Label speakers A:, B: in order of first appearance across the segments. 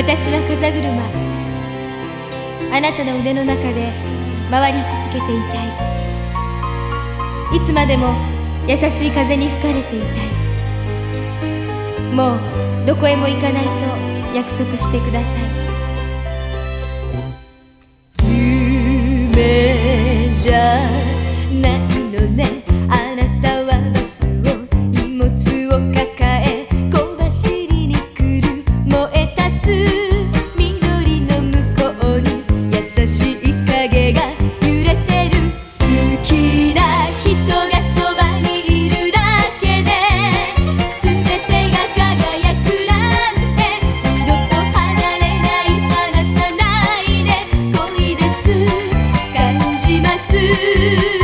A: 私は風車。あなたの腕の中で回り続けていたい。いつまでも優しい風に吹かれていたい。もうどこへも行かないと約束してください。
B: 夢じゃない。you.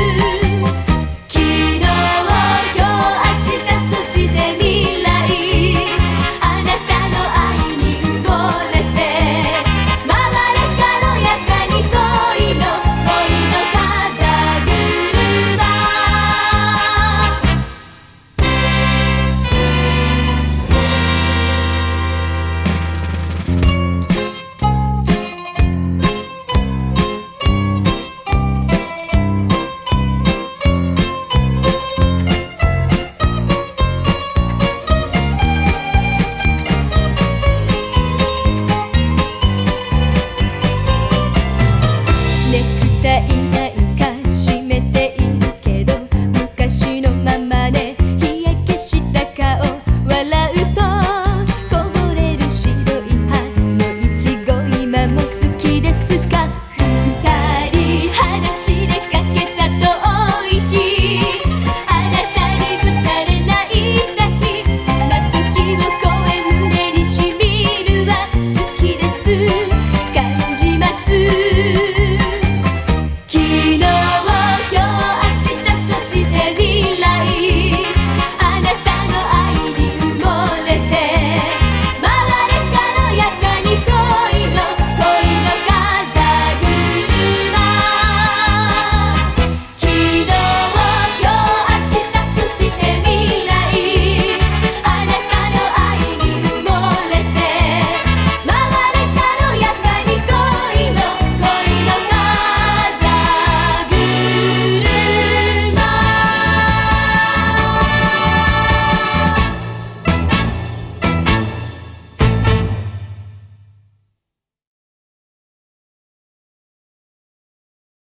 B: いな